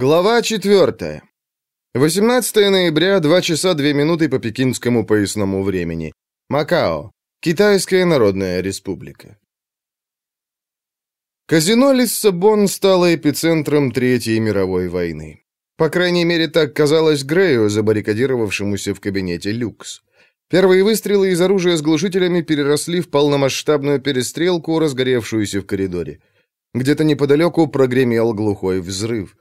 Глава 4. 18 ноября, 2 часа 2 минуты по пекинскому поясному времени. Макао. Китайская Народная Республика. Казино Лиссабон стало эпицентром Третьей мировой войны. По крайней мере, так казалось Грею, забаррикадировавшемуся в кабинете «Люкс». Первые выстрелы из оружия с глушителями переросли в полномасштабную перестрелку, разгоревшуюся в коридоре. Где-то неподалеку прогремел глухой взрыв.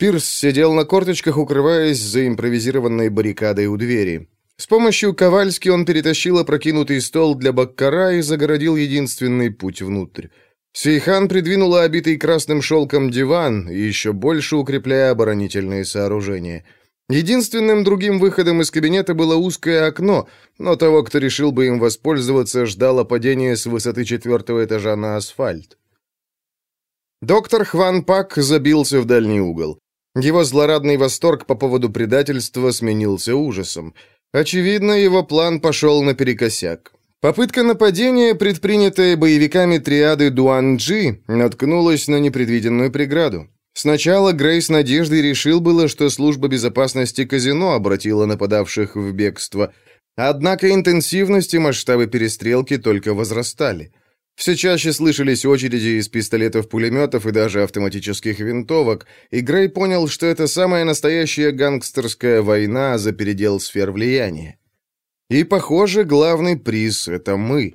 Пирс сидел на корточках, укрываясь за импровизированной баррикадой у двери. С помощью Ковальски он перетащил опрокинутый стол для Баккара и загородил единственный путь внутрь. Сейхан придвинула обитый красным шелком диван, еще больше укрепляя оборонительные сооружения – Единственным другим выходом из кабинета было узкое окно, но того, кто решил бы им воспользоваться, ждало падение с высоты четвертого этажа на асфальт. Доктор Хван Пак забился в дальний угол. Его злорадный восторг по поводу предательства сменился ужасом. Очевидно, его план пошел наперекосяк. Попытка нападения, предпринятая боевиками триады Дуанджи, наткнулась на непредвиденную преграду. Сначала Грей с надеждой решил было, что служба безопасности казино обратила нападавших в бегство. Однако интенсивность и масштабы перестрелки только возрастали. Все чаще слышались очереди из пистолетов-пулеметов и даже автоматических винтовок, и Грей понял, что это самая настоящая гангстерская война за передел сфер влияния. И, похоже, главный приз — это мы.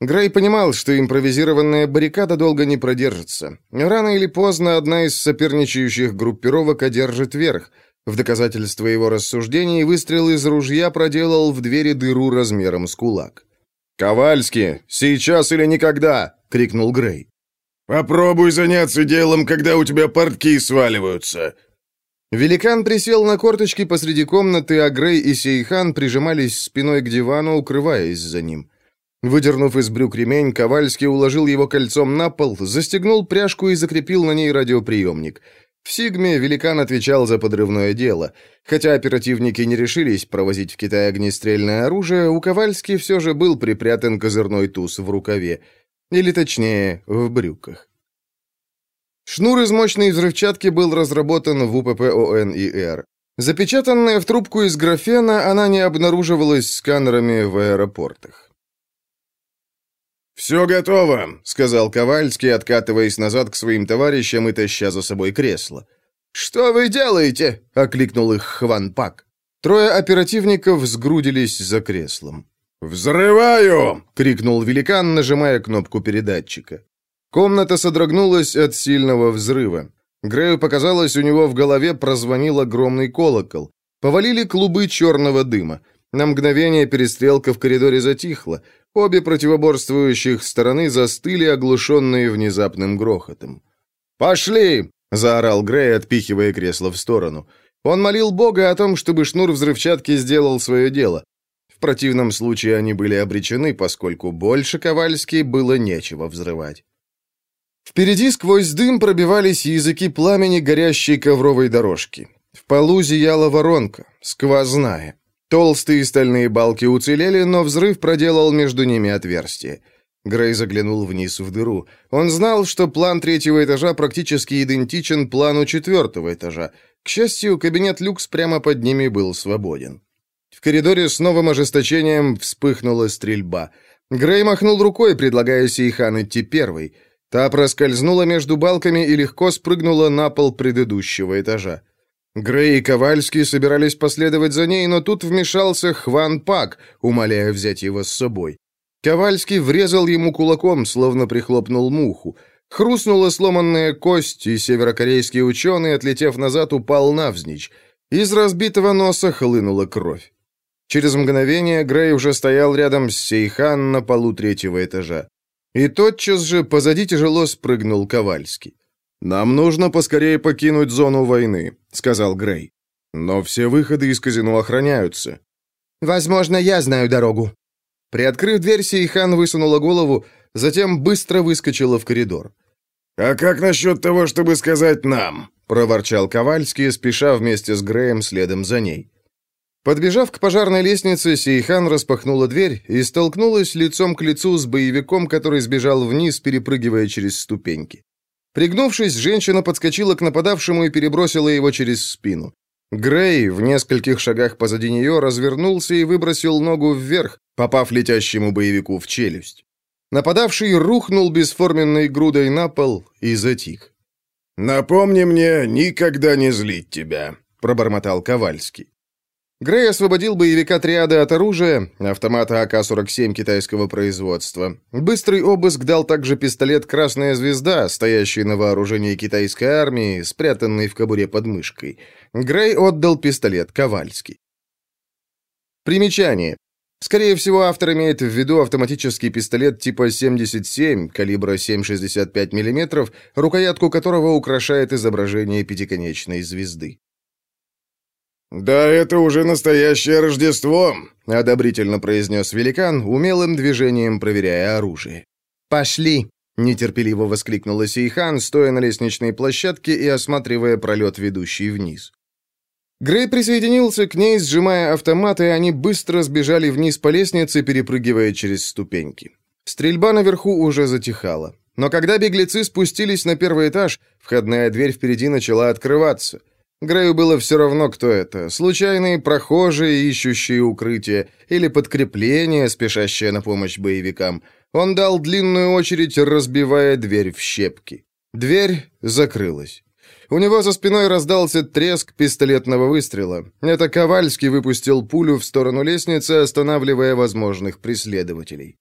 Грей понимал, что импровизированная баррикада долго не продержится. Рано или поздно одна из соперничающих группировок одержит верх. В доказательство его рассуждений выстрел из ружья проделал в двери дыру размером с кулак. «Ковальский, сейчас или никогда!» — крикнул Грей. «Попробуй заняться делом, когда у тебя портки сваливаются!» Великан присел на корточки посреди комнаты, а Грей и Сейхан прижимались спиной к дивану, укрываясь за ним. Выдернув из брюк ремень, Ковальский уложил его кольцом на пол, застегнул пряжку и закрепил на ней радиоприемник. В Сигме великан отвечал за подрывное дело. Хотя оперативники не решились провозить в Китай огнестрельное оружие, у Ковальски все же был припрятан козырной туз в рукаве. Или точнее, в брюках. Шнур из мощной взрывчатки был разработан в УПП ОНИР. Запечатанная в трубку из графена, она не обнаруживалась сканерами в аэропортах. «Все готово», — сказал Ковальский, откатываясь назад к своим товарищам и таща за собой кресло. «Что вы делаете?» — окликнул их Хван Пак. Трое оперативников сгрудились за креслом. «Взрываю!» — крикнул великан, нажимая кнопку передатчика. Комната содрогнулась от сильного взрыва. Грею показалось, у него в голове прозвонил огромный колокол. Повалили клубы черного дыма. На мгновение перестрелка в коридоре затихла. Обе противоборствующих стороны застыли, оглушенные внезапным грохотом. «Пошли!» — заорал Грей, отпихивая кресло в сторону. Он молил Бога о том, чтобы шнур взрывчатки сделал свое дело. В противном случае они были обречены, поскольку больше Ковальски было нечего взрывать. Впереди сквозь дым пробивались языки пламени горящей ковровой дорожки. В полу зияла воронка, сквозная. Толстые стальные балки уцелели, но взрыв проделал между ними отверстие. Грей заглянул вниз в дыру. Он знал, что план третьего этажа практически идентичен плану четвертого этажа. К счастью, кабинет люкс прямо под ними был свободен. В коридоре с новым ожесточением вспыхнула стрельба. Грей махнул рукой, предлагая Сейхан идти первой. Та проскользнула между балками и легко спрыгнула на пол предыдущего этажа. Грей и Ковальский собирались последовать за ней, но тут вмешался Хван Пак, умоляя взять его с собой. Ковальский врезал ему кулаком, словно прихлопнул муху. Хрустнула сломанная кость, и северокорейский ученый, отлетев назад, упал навзничь. Из разбитого носа хлынула кровь. Через мгновение Грей уже стоял рядом с Сейхан на полу третьего этажа. И тотчас же позади тяжело спрыгнул Ковальский. «Нам нужно поскорее покинуть зону войны», — сказал Грей. «Но все выходы из казино охраняются». «Возможно, я знаю дорогу». Приоткрыв дверь, Сейхан высунула голову, затем быстро выскочила в коридор. «А как насчет того, чтобы сказать нам?» — проворчал Ковальский, спеша вместе с Греем следом за ней. Подбежав к пожарной лестнице, Сейхан распахнула дверь и столкнулась лицом к лицу с боевиком, который сбежал вниз, перепрыгивая через ступеньки. Пригнувшись, женщина подскочила к нападавшему и перебросила его через спину. Грей в нескольких шагах позади нее развернулся и выбросил ногу вверх, попав летящему боевику в челюсть. Нападавший рухнул бесформенной грудой на пол и затих. «Напомни мне никогда не злить тебя», — пробормотал Ковальский. Грей освободил боевика триады от оружия, автомата АК-47 китайского производства. Быстрый обыск дал также пистолет «Красная звезда», стоящий на вооружении китайской армии, спрятанный в кобуре под мышкой. Грей отдал пистолет Ковальский. Примечание. Скорее всего, автор имеет в виду автоматический пистолет типа 77, калибра 7,65 мм, рукоятку которого украшает изображение пятиконечной звезды. «Да это уже настоящее Рождество», — одобрительно произнес великан, умелым движением проверяя оружие. «Пошли!» — нетерпеливо воскликнула Сейхан, стоя на лестничной площадке и осматривая пролет, ведущий вниз. Грей присоединился к ней, сжимая автомат, и они быстро сбежали вниз по лестнице, перепрыгивая через ступеньки. Стрельба наверху уже затихала. Но когда беглецы спустились на первый этаж, входная дверь впереди начала открываться — Грею было все равно, кто это. Случайные прохожие, ищущие укрытие, или подкрепление, спешащее на помощь боевикам. Он дал длинную очередь, разбивая дверь в щепки. Дверь закрылась. У него за спиной раздался треск пистолетного выстрела. Это Ковальский выпустил пулю в сторону лестницы, останавливая возможных преследователей.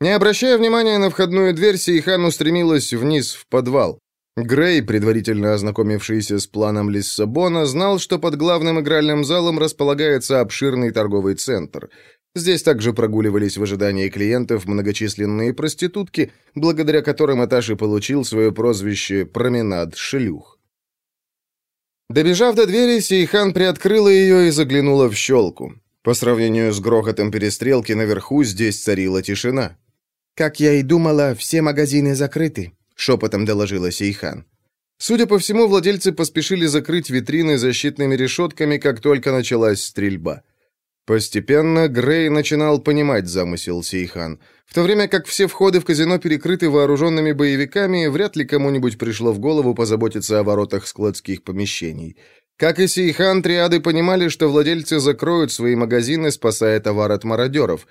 Не обращая внимания на входную дверь, Сейхан устремилась вниз в подвал. Грей, предварительно ознакомившийся с планом Лиссабона, знал, что под главным игральным залом располагается обширный торговый центр. Здесь также прогуливались в ожидании клиентов многочисленные проститутки, благодаря которым этаж и получил свое прозвище «Променад шлюх». Добежав до двери, Сейхан приоткрыла ее и заглянула в щелку. По сравнению с грохотом перестрелки наверху здесь царила тишина. «Как я и думала, все магазины закрыты», — шепотом доложила Сейхан. Судя по всему, владельцы поспешили закрыть витрины защитными решетками, как только началась стрельба. Постепенно Грей начинал понимать замысел Сейхан. В то время как все входы в казино перекрыты вооруженными боевиками, вряд ли кому-нибудь пришло в голову позаботиться о воротах складских помещений. Как и Сейхан, триады понимали, что владельцы закроют свои магазины, спасая товар от мародеров.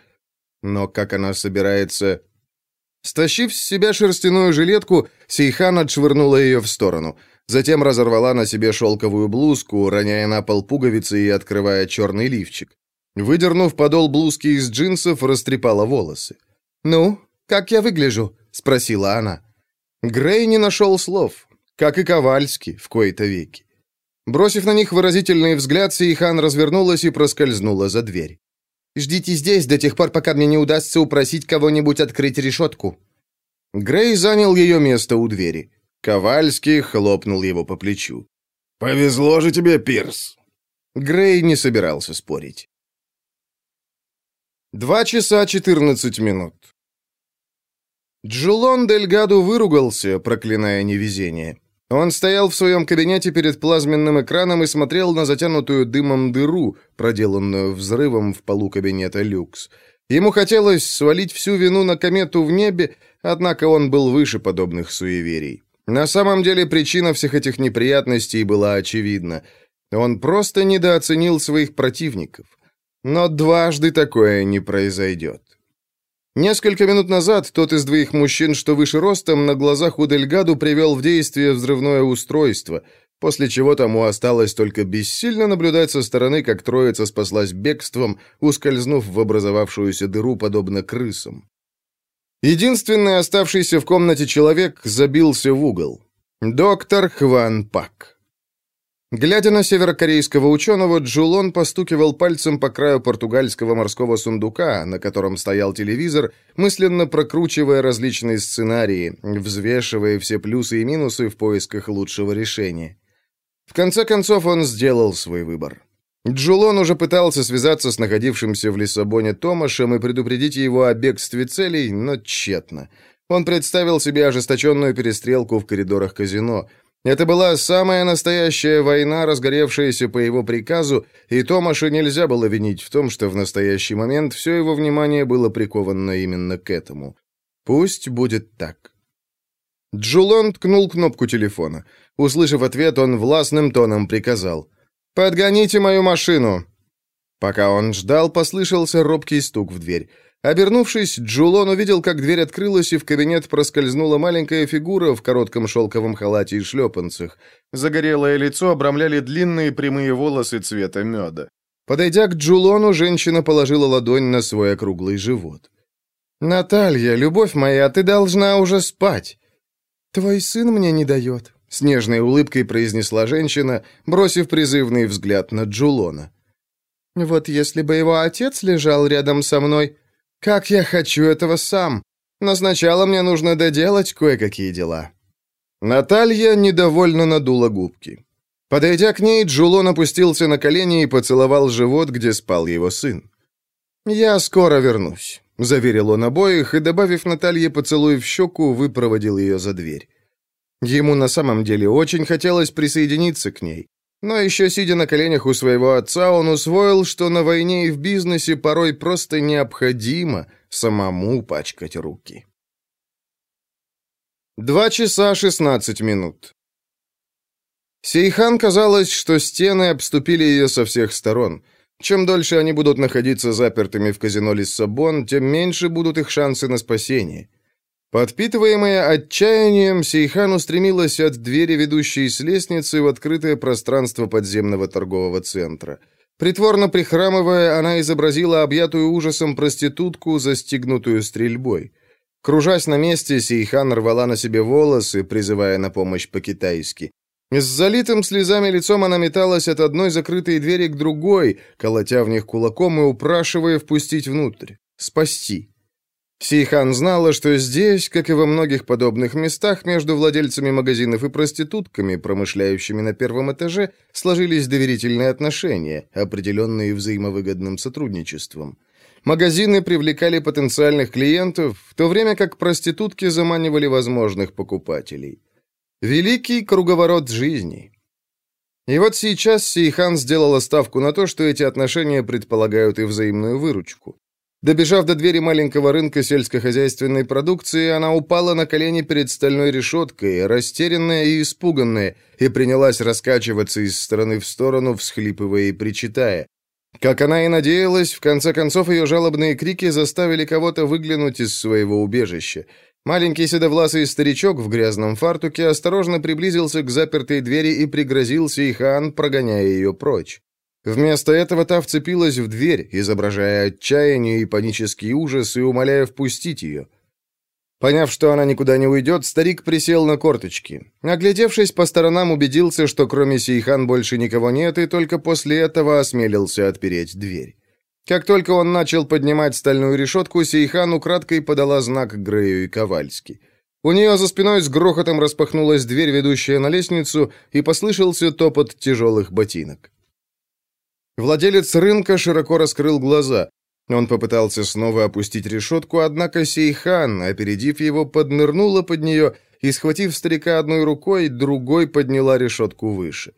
Но как она собирается Стащив с себя шерстяную жилетку, Сейхан отшвырнула ее в сторону. Затем разорвала на себе шелковую блузку, роняя на пол пуговицы и открывая черный лифчик. Выдернув подол блузки из джинсов, растрепала волосы. «Ну, как я выгляжу?» — спросила она. Грей не нашел слов, как и Ковальский в кои-то веки. Бросив на них выразительный взгляд, Сейхан развернулась и проскользнула за дверь. Ждите здесь до тех пор, пока мне не удастся упросить кого-нибудь открыть решетку». Грей занял ее место у двери. Ковальский хлопнул его по плечу. «Повезло же тебе, Пирс!» Грей не собирался спорить. Два часа четырнадцать минут. Джулон Дельгаду выругался, проклиная невезение. Он стоял в своем кабинете перед плазменным экраном и смотрел на затянутую дымом дыру, проделанную взрывом в полу кабинета люкс. Ему хотелось свалить всю вину на комету в небе, однако он был выше подобных суеверий. На самом деле причина всех этих неприятностей была очевидна. Он просто недооценил своих противников. Но дважды такое не произойдет. Несколько минут назад тот из двоих мужчин, что выше ростом, на глазах у Дельгаду привел в действие взрывное устройство, после чего тому осталось только бессильно наблюдать со стороны, как троица спаслась бегством, ускользнув в образовавшуюся дыру, подобно крысам. Единственный оставшийся в комнате человек забился в угол. Доктор Хван Пак. Глядя на северокорейского ученого, Джулон постукивал пальцем по краю португальского морского сундука, на котором стоял телевизор, мысленно прокручивая различные сценарии, взвешивая все плюсы и минусы в поисках лучшего решения. В конце концов он сделал свой выбор. Джулон уже пытался связаться с находившимся в Лиссабоне Томашем и предупредить его о бегстве целей, но тщетно. Он представил себе ожесточенную перестрелку в коридорах казино – это была самая настоящая война, разгоревшаяся по его приказу, и Томаша нельзя было винить в том, что в настоящий момент все его внимание было приковано именно к этому. Пусть будет так. Джулон ткнул кнопку телефона. Услышав ответ, он властным тоном приказал. «Подгоните мою машину!» Пока он ждал, послышался робкий стук в дверь. Обернувшись, Джулон увидел, как дверь открылась, и в кабинет проскользнула маленькая фигура в коротком шелковом халате и шлепанцах. Загорелое лицо обрамляли длинные прямые волосы цвета меда. Подойдя к Джулону, женщина положила ладонь на свой округлый живот. «Наталья, любовь моя, ты должна уже спать!» «Твой сын мне не дает», — с нежной улыбкой произнесла женщина, бросив призывный взгляд на Джулона. «Вот если бы его отец лежал рядом со мной, как я хочу этого сам! Но сначала мне нужно доделать кое-какие дела». Наталья недовольно надула губки. Подойдя к ней, Джулон опустился на колени и поцеловал живот, где спал его сын. «Я скоро вернусь», — заверил он обоих и, добавив Наталье поцелуй в щеку, выпроводил ее за дверь. Ему на самом деле очень хотелось присоединиться к ней. Но еще сидя на коленях у своего отца, он усвоил, что на войне и в бизнесе порой просто необходимо самому пачкать руки. Два часа шестнадцать минут. Сейхан казалось, что стены обступили ее со всех сторон. Чем дольше они будут находиться запертыми в казино Лиссабон, тем меньше будут их шансы на спасение. Подпитываемая отчаянием, Сейхан устремилась от двери, ведущей с лестницы, в открытое пространство подземного торгового центра. Притворно прихрамывая, она изобразила объятую ужасом проститутку, застигнутую стрельбой. Кружась на месте, Сейхан рвала на себе волосы, призывая на помощь по-китайски. С залитым слезами лицом она металась от одной закрытой двери к другой, колотя в них кулаком и упрашивая впустить внутрь. Спасти. Сейхан знала, что здесь, как и во многих подобных местах, между владельцами магазинов и проститутками, промышляющими на первом этаже, сложились доверительные отношения, определенные взаимовыгодным сотрудничеством. Магазины привлекали потенциальных клиентов, в то время как проститутки заманивали возможных покупателей. Великий круговорот жизни. И вот сейчас Сейхан сделала ставку на то, что эти отношения предполагают и взаимную выручку. Добежав до двери маленького рынка сельскохозяйственной продукции, она упала на колени перед стальной решеткой, растерянная и испуганная, и принялась раскачиваться из стороны в сторону, всхлипывая и причитая. Как она и надеялась, в конце концов ее жалобные крики заставили кого-то выглянуть из своего убежища. Маленький седовласый старичок в грязном фартуке осторожно приблизился к запертой двери и пригрозил Сейхан, прогоняя ее прочь. Вместо этого та вцепилась в дверь, изображая отчаяние и панический ужас, и умоляя впустить ее. Поняв, что она никуда не уйдет, старик присел на корточки. Оглядевшись по сторонам, убедился, что кроме Сейхан больше никого нет, и только после этого осмелился отпереть дверь. Как только он начал поднимать стальную решетку, Сейхан украдкой подала знак Грею и Ковальски. У нее за спиной с грохотом распахнулась дверь, ведущая на лестницу, и послышался топот тяжелых ботинок. Владелец рынка широко раскрыл глаза. Он попытался снова опустить решетку, однако Сейхан, опередив его, поднырнула под нее и, схватив старика одной рукой, другой подняла решетку выше.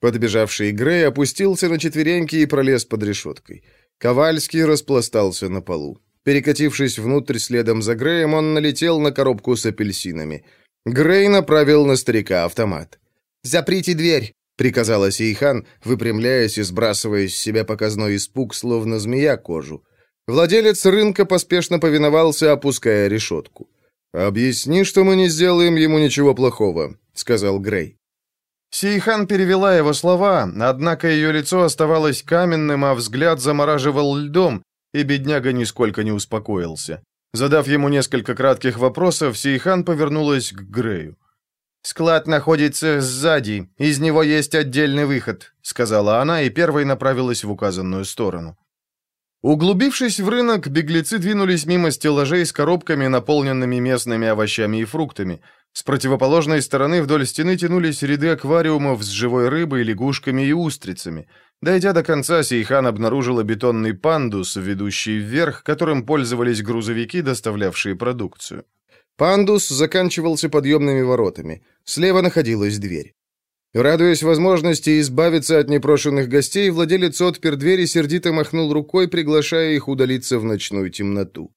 Подбежавший Грей опустился на четвереньки и пролез под решеткой. Ковальский распластался на полу. Перекатившись внутрь следом за Греем, он налетел на коробку с апельсинами. Грей направил на старика автомат. «Заприте дверь!» Приказала Сейхан, выпрямляясь и сбрасывая с себя показной испуг, словно змея кожу. Владелец рынка поспешно повиновался, опуская решетку. «Объясни, что мы не сделаем ему ничего плохого», — сказал Грей. Сейхан перевела его слова, однако ее лицо оставалось каменным, а взгляд замораживал льдом, и бедняга нисколько не успокоился. Задав ему несколько кратких вопросов, Сейхан повернулась к Грею. «Склад находится сзади, из него есть отдельный выход», сказала она и первой направилась в указанную сторону. Углубившись в рынок, беглецы двинулись мимо стеллажей с коробками, наполненными местными овощами и фруктами. С противоположной стороны вдоль стены тянулись ряды аквариумов с живой рыбой, лягушками и устрицами. Дойдя до конца, Сейхан обнаружила бетонный пандус, ведущий вверх, которым пользовались грузовики, доставлявшие продукцию. Пандус заканчивался подъемными воротами. Слева находилась дверь. Радуясь возможности избавиться от непрошенных гостей, владелец отпер дверь и сердито махнул рукой, приглашая их удалиться в ночную темноту.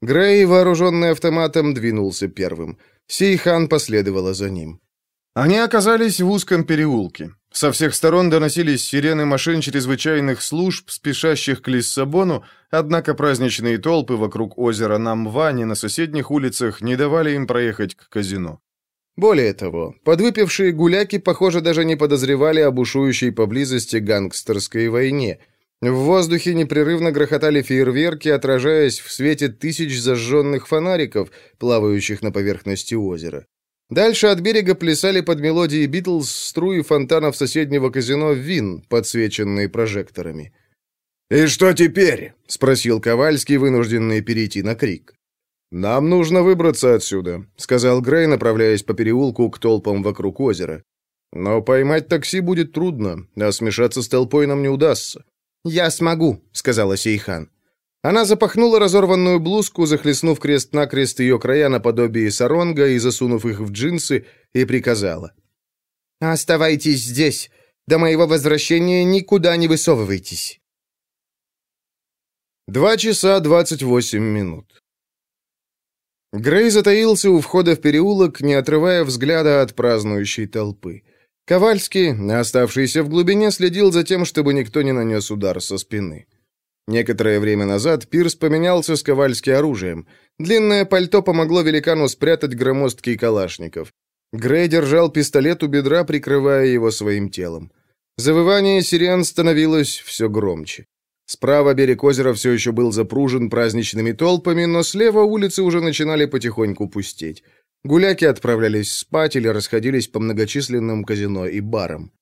Грей, вооруженный автоматом, двинулся первым. Сейхан последовала за ним. Они оказались в узком переулке. Со всех сторон доносились сирены машин чрезвычайных служб, спешащих к Лиссабону, однако праздничные толпы вокруг озера Намвани на соседних улицах не давали им проехать к казино. Более того, подвыпившие гуляки, похоже, даже не подозревали об бушующей поблизости гангстерской войне. В воздухе непрерывно грохотали фейерверки, отражаясь в свете тысяч зажженных фонариков, плавающих на поверхности озера. Дальше от берега плясали под мелодии Битлз струи фонтанов соседнего казино «Вин», подсвеченные прожекторами. «И что теперь?» — спросил Ковальский, вынужденный перейти на крик. «Нам нужно выбраться отсюда», — сказал Грей, направляясь по переулку к толпам вокруг озера. «Но поймать такси будет трудно, а смешаться с толпой нам не удастся». «Я смогу», — сказала Сейхан. Она запахнула разорванную блузку, захлестнув крест-накрест ее края наподобие саронга и засунув их в джинсы, и приказала. «Оставайтесь здесь. До моего возвращения никуда не высовывайтесь». Два часа двадцать восемь минут. Грей затаился у входа в переулок, не отрывая взгляда от празднующей толпы. Ковальский, оставшийся в глубине, следил за тем, чтобы никто не нанес удар со спины. Некоторое время назад Пирс поменялся с Ковальски оружием. Длинное пальто помогло великану спрятать громоздкий калашников. Грей держал пистолет у бедра, прикрывая его своим телом. Завывание сирен становилось все громче. Справа берег озера все еще был запружен праздничными толпами, но слева улицы уже начинали потихоньку пустеть. Гуляки отправлялись спать или расходились по многочисленным казино и барам.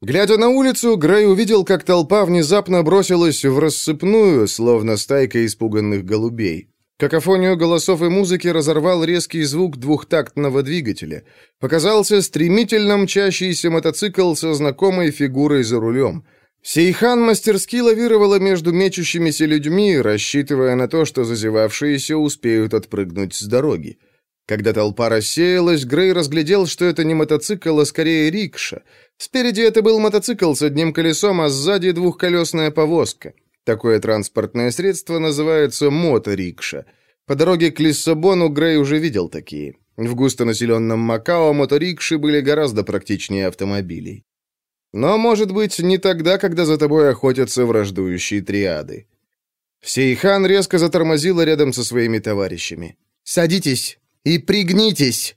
Глядя на улицу, Грей увидел, как толпа внезапно бросилась в рассыпную, словно стайка испуганных голубей. Какофонию голосов и музыки разорвал резкий звук двухтактного двигателя. Показался стремительно мчащийся мотоцикл со знакомой фигурой за рулем. Сейхан мастерски лавировала между мечущимися людьми, рассчитывая на то, что зазевавшиеся успеют отпрыгнуть с дороги. Когда толпа рассеялась, Грей разглядел, что это не мотоцикл, а скорее рикша. Спереди это был мотоцикл с одним колесом, а сзади двухколесная повозка. Такое транспортное средство называется моторикша. По дороге к Лиссабону Грей уже видел такие. В густонаселенном Макао моторикши были гораздо практичнее автомобилей. Но, может быть, не тогда, когда за тобой охотятся враждующие триады. Сейхан резко затормозила рядом со своими товарищами. «Садитесь!» и пригнитесь!»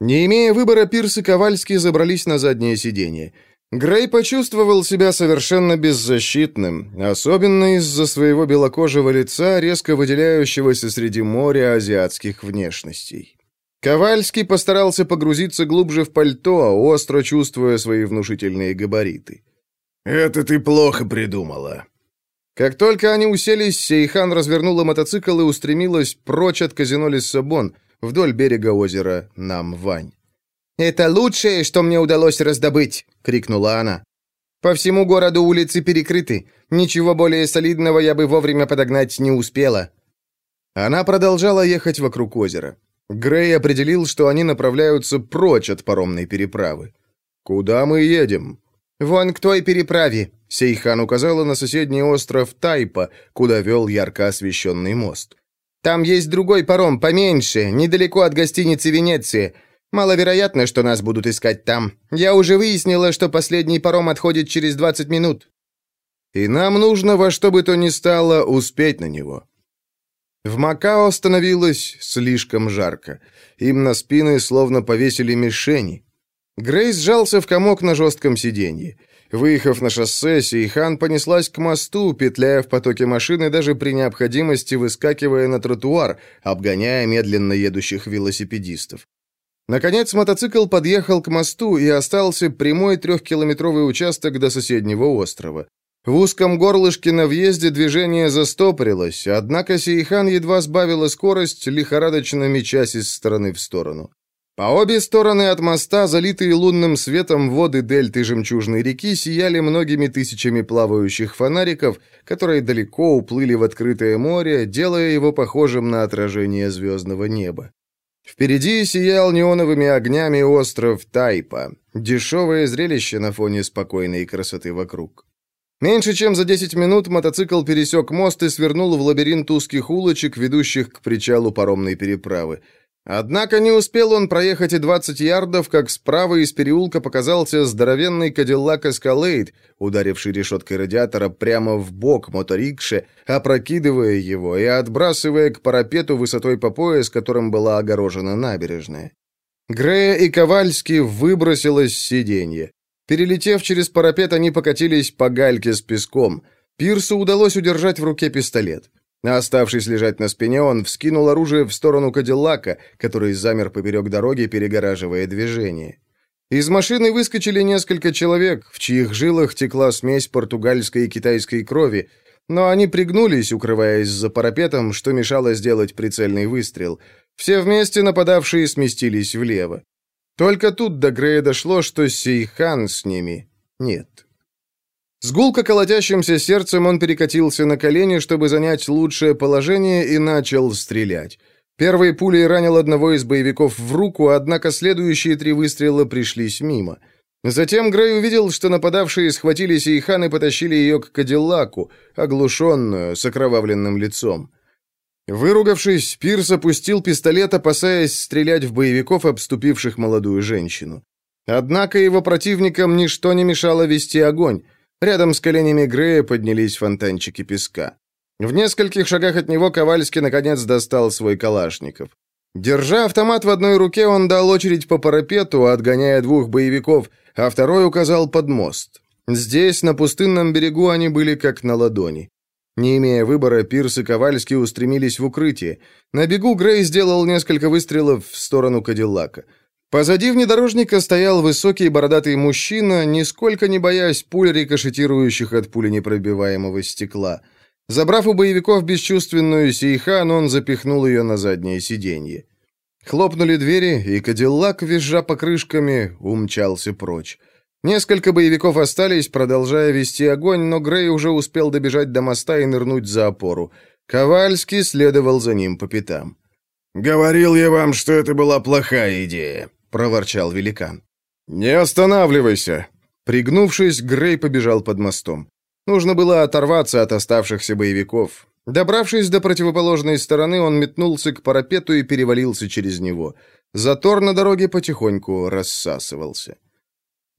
Не имея выбора, Пирс и Ковальский забрались на заднее сиденье. Грей почувствовал себя совершенно беззащитным, особенно из-за своего белокожего лица, резко выделяющегося среди моря азиатских внешностей. Ковальский постарался погрузиться глубже в пальто, остро чувствуя свои внушительные габариты. «Это ты плохо придумала». Как только они уселись, Сейхан развернула мотоцикл и устремилась прочь от казино Лиссабон — вдоль берега озера Намвань. «Это лучшее, что мне удалось раздобыть!» — крикнула она. «По всему городу улицы перекрыты. Ничего более солидного я бы вовремя подогнать не успела». Она продолжала ехать вокруг озера. Грей определил, что они направляются прочь от паромной переправы. «Куда мы едем?» «Вон к той переправе», — Сейхан указала на соседний остров Тайпа, куда вел ярко освещенный мост. Там есть другой паром, поменьше, недалеко от гостиницы Венеция. Маловероятно, что нас будут искать там. Я уже выяснила, что последний паром отходит через 20 минут. И нам нужно во что бы то ни стало успеть на него. В Макао становилось слишком жарко. Им на спины словно повесили мишени. Грейс сжался в комок на жестком сиденье. Выехав на шоссе, Сейхан понеслась к мосту, петляя в потоке машины, даже при необходимости выскакивая на тротуар, обгоняя медленно едущих велосипедистов. Наконец мотоцикл подъехал к мосту и остался прямой трехкилометровый участок до соседнего острова. В узком горлышке на въезде движение застопорилось, однако Сейхан едва сбавила скорость, лихорадочно мечась из стороны в сторону. По обе стороны от моста, залитые лунным светом воды дельты Жемчужной реки, сияли многими тысячами плавающих фонариков, которые далеко уплыли в открытое море, делая его похожим на отражение звездного неба. Впереди сиял неоновыми огнями остров Тайпа, дешевое зрелище на фоне спокойной красоты вокруг. Меньше чем за 10 минут мотоцикл пересек мост и свернул в лабиринт узких улочек, ведущих к причалу паромной переправы – Однако не успел он проехать и 20 ярдов, как справа из переулка показался здоровенный кадиллак Эскалейд, ударивший решеткой радиатора прямо в бок моторикше, опрокидывая его и отбрасывая к парапету высотой по пояс, которым была огорожена набережная. Грея и Ковальский выбросило с сиденья. Перелетев через парапет, они покатились по гальке с песком. Пирсу удалось удержать в руке пистолет. Оставшись лежать на спине, он вскинул оружие в сторону Кадиллака, который замер поперек дороги, перегораживая движение. Из машины выскочили несколько человек, в чьих жилах текла смесь португальской и китайской крови, но они пригнулись, укрываясь за парапетом, что мешало сделать прицельный выстрел. Все вместе нападавшие сместились влево. Только тут до Грея дошло, что Сейхан с ними нет. С гулко колотящимся сердцем он перекатился на колени, чтобы занять лучшее положение, и начал стрелять. Первой пулей ранил одного из боевиков в руку, однако следующие три выстрела пришлись мимо. Затем Грей увидел, что нападавшие схватили Сейхан и потащили ее к Кадиллаку, оглушенную, с окровавленным лицом. Выругавшись, Пирс опустил пистолет, опасаясь стрелять в боевиков, обступивших молодую женщину. Однако его противникам ничто не мешало вести огонь. Рядом с коленями Грея поднялись фонтанчики песка. В нескольких шагах от него Ковальский наконец достал свой калашников. Держа автомат в одной руке, он дал очередь по парапету, отгоняя двух боевиков, а второй указал под мост. Здесь, на пустынном берегу, они были как на ладони. Не имея выбора, Пирс и Ковальский устремились в укрытие. На бегу Грей сделал несколько выстрелов в сторону Кадиллака. Позади внедорожника стоял высокий бородатый мужчина, нисколько не боясь пуль, рикошетирующих от пули непробиваемого стекла. Забрав у боевиков бесчувственную Сейхан, он запихнул ее на заднее сиденье. Хлопнули двери, и Кадиллак, визжа покрышками, умчался прочь. Несколько боевиков остались, продолжая вести огонь, но Грей уже успел добежать до моста и нырнуть за опору. Ковальский следовал за ним по пятам. «Говорил я вам, что это была плохая идея», — проворчал великан. «Не останавливайся!» Пригнувшись, Грей побежал под мостом. Нужно было оторваться от оставшихся боевиков. Добравшись до противоположной стороны, он метнулся к парапету и перевалился через него. Затор на дороге потихоньку рассасывался.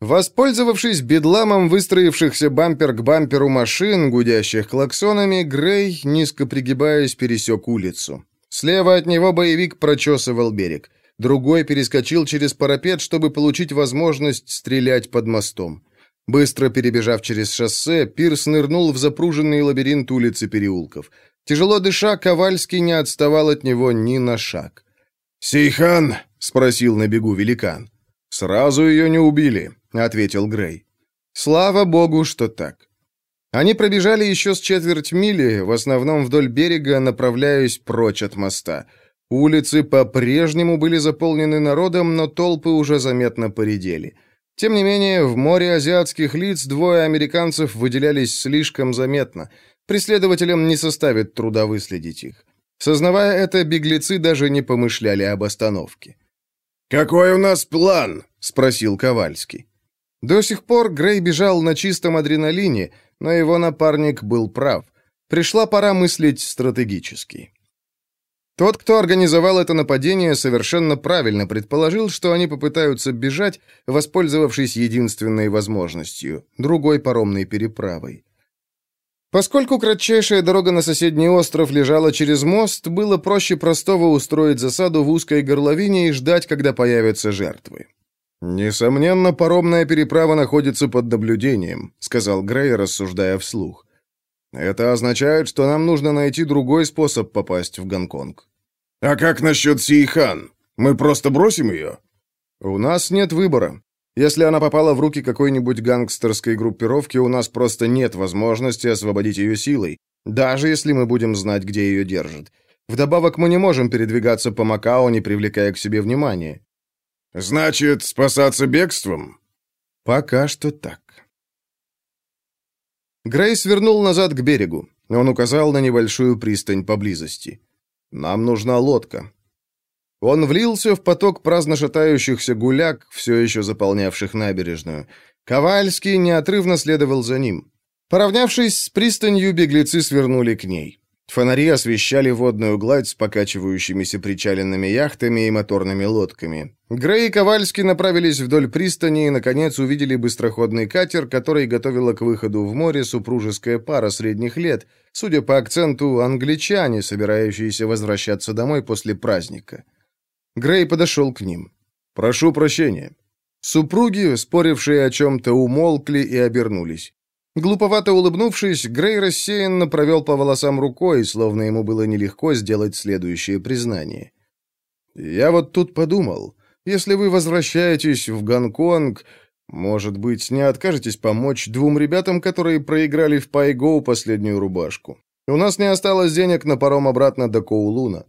Воспользовавшись бедламом выстроившихся бампер к бамперу машин, гудящих клаксонами, Грей, низко пригибаясь, пересек улицу. Слева от него боевик прочесывал берег. Другой перескочил через парапет, чтобы получить возможность стрелять под мостом. Быстро перебежав через шоссе, Пирс нырнул в запруженный лабиринт улиц и переулков. Тяжело дыша, Ковальский не отставал от него ни на шаг. «Сейхан?» — спросил на бегу великан. «Сразу ее не убили», — ответил Грей. «Слава богу, что так». Они пробежали еще с четверть мили, в основном вдоль берега, направляясь прочь от моста — Улицы по-прежнему были заполнены народом, но толпы уже заметно поредели. Тем не менее, в море азиатских лиц двое американцев выделялись слишком заметно. Преследователям не составит труда выследить их. Сознавая это, беглецы даже не помышляли об остановке. «Какой у нас план?» — спросил Ковальский. До сих пор Грей бежал на чистом адреналине, но его напарник был прав. Пришла пора мыслить стратегически. Тот, кто организовал это нападение, совершенно правильно предположил, что они попытаются бежать, воспользовавшись единственной возможностью — другой паромной переправой. Поскольку кратчайшая дорога на соседний остров лежала через мост, было проще простого устроить засаду в узкой горловине и ждать, когда появятся жертвы. «Несомненно, паромная переправа находится под наблюдением», — сказал Грей, рассуждая вслух. «Это означает, что нам нужно найти другой способ попасть в Гонконг». «А как насчет Сейхан? Мы просто бросим ее?» «У нас нет выбора. Если она попала в руки какой-нибудь гангстерской группировки, у нас просто нет возможности освободить ее силой, даже если мы будем знать, где ее держат. Вдобавок мы не можем передвигаться по Макао, не привлекая к себе внимания». «Значит, спасаться бегством?» «Пока что так». Грейс вернул назад к берегу. Он указал на небольшую пристань поблизости. Нам нужна лодка». Он влился в поток праздно шатающихся гуляк, все еще заполнявших набережную. Ковальский неотрывно следовал за ним. Поравнявшись с пристанью, беглецы свернули к ней. Фонари освещали водную гладь с покачивающимися причаленными яхтами и моторными лодками. Грей и Ковальский направились вдоль пристани и, наконец, увидели быстроходный катер, который готовила к выходу в море супружеская пара средних лет, судя по акценту, англичане, собирающиеся возвращаться домой после праздника. Грей подошел к ним. «Прошу прощения». Супруги, спорившие о чем-то, умолкли и обернулись. Глуповато улыбнувшись, Грей рассеянно провел по волосам рукой, словно ему было нелегко сделать следующее признание. «Я вот тут подумал, если вы возвращаетесь в Гонконг, может быть, не откажетесь помочь двум ребятам, которые проиграли в Пайгоу последнюю рубашку. У нас не осталось денег на паром обратно до Коулуна».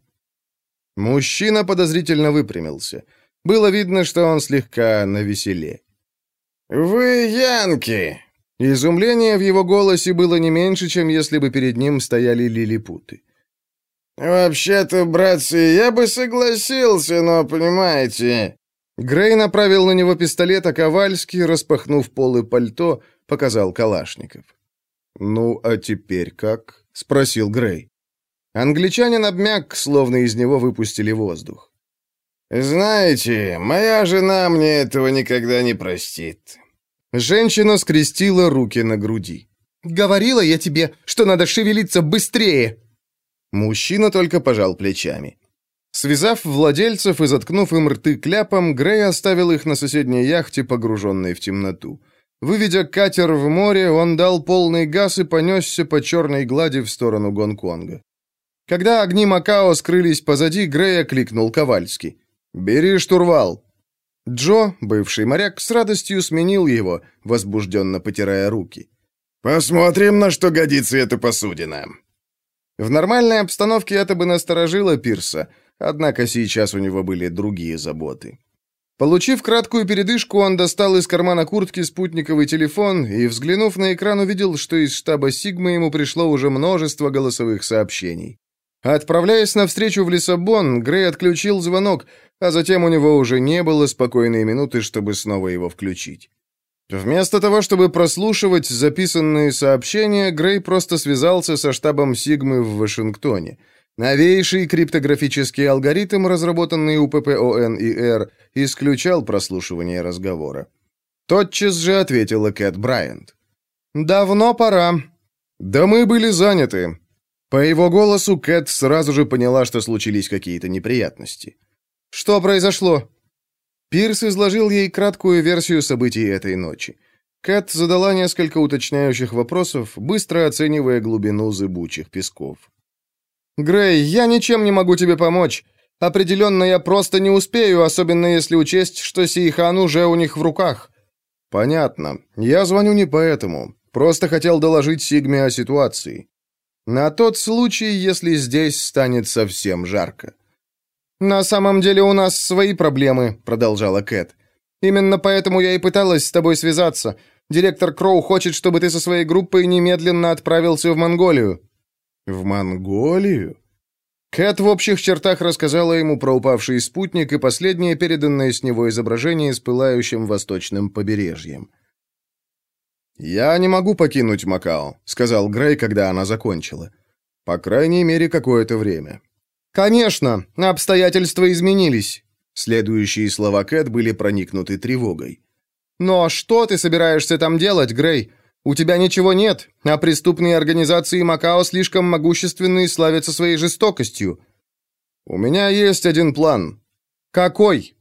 Мужчина подозрительно выпрямился. Было видно, что он слегка навеселе. «Вы янки!» Изумление в его голосе было не меньше, чем если бы перед ним стояли лилипуты. «Вообще-то, братцы, я бы согласился, но, понимаете...» Грей направил на него пистолет, а Ковальский, распахнув полы пальто, показал Калашников. «Ну, а теперь как?» — спросил Грей. Англичанин обмяк, словно из него выпустили воздух. «Знаете, моя жена мне этого никогда не простит. Женщина скрестила руки на груди. «Говорила я тебе, что надо шевелиться быстрее!» Мужчина только пожал плечами. Связав владельцев и заткнув им рты кляпом, Грей оставил их на соседней яхте, погруженной в темноту. Выведя катер в море, он дал полный газ и понесся по черной глади в сторону Гонконга. Когда огни Макао скрылись позади, Грей окликнул Ковальский. «Бери штурвал!» Джо, бывший моряк, с радостью сменил его, возбужденно потирая руки. «Посмотрим, на что годится эта посудина». В нормальной обстановке это бы насторожило Пирса, однако сейчас у него были другие заботы. Получив краткую передышку, он достал из кармана куртки спутниковый телефон и, взглянув на экран, увидел, что из штаба Сигма ему пришло уже множество голосовых сообщений. Отправляясь навстречу в Лиссабон, Грей отключил звонок, а затем у него уже не было спокойной минуты, чтобы снова его включить. Вместо того, чтобы прослушивать записанные сообщения, Грей просто связался со штабом Сигмы в Вашингтоне. Новейший криптографический алгоритм, разработанный у ППОН и Р, исключал прослушивание разговора. Тотчас же ответила Кэт Брайант. «Давно пора». «Да мы были заняты». По его голосу Кэт сразу же поняла, что случились какие-то неприятности. «Что произошло?» Пирс изложил ей краткую версию событий этой ночи. Кэт задала несколько уточняющих вопросов, быстро оценивая глубину зыбучих песков. «Грей, я ничем не могу тебе помочь. Определенно, я просто не успею, особенно если учесть, что Сейхан уже у них в руках». «Понятно. Я звоню не поэтому. Просто хотел доложить Сигме о ситуации. На тот случай, если здесь станет совсем жарко». «На самом деле у нас свои проблемы», — продолжала Кэт. «Именно поэтому я и пыталась с тобой связаться. Директор Кроу хочет, чтобы ты со своей группой немедленно отправился в Монголию». «В Монголию?» Кэт в общих чертах рассказала ему про упавший спутник и последнее переданное с него изображение с пылающим восточным побережьем. «Я не могу покинуть Макао», — сказал Грей, когда она закончила. «По крайней мере, какое-то время. «Конечно, обстоятельства изменились». Следующие слова Кэт были проникнуты тревогой. «Но что ты собираешься там делать, Грей? У тебя ничего нет, а преступные организации Макао слишком могущественны и славятся своей жестокостью». «У меня есть один план». «Какой?»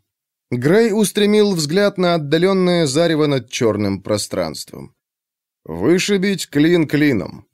Грей устремил взгляд на отдаленное зарево над черным пространством. «Вышибить клин клином».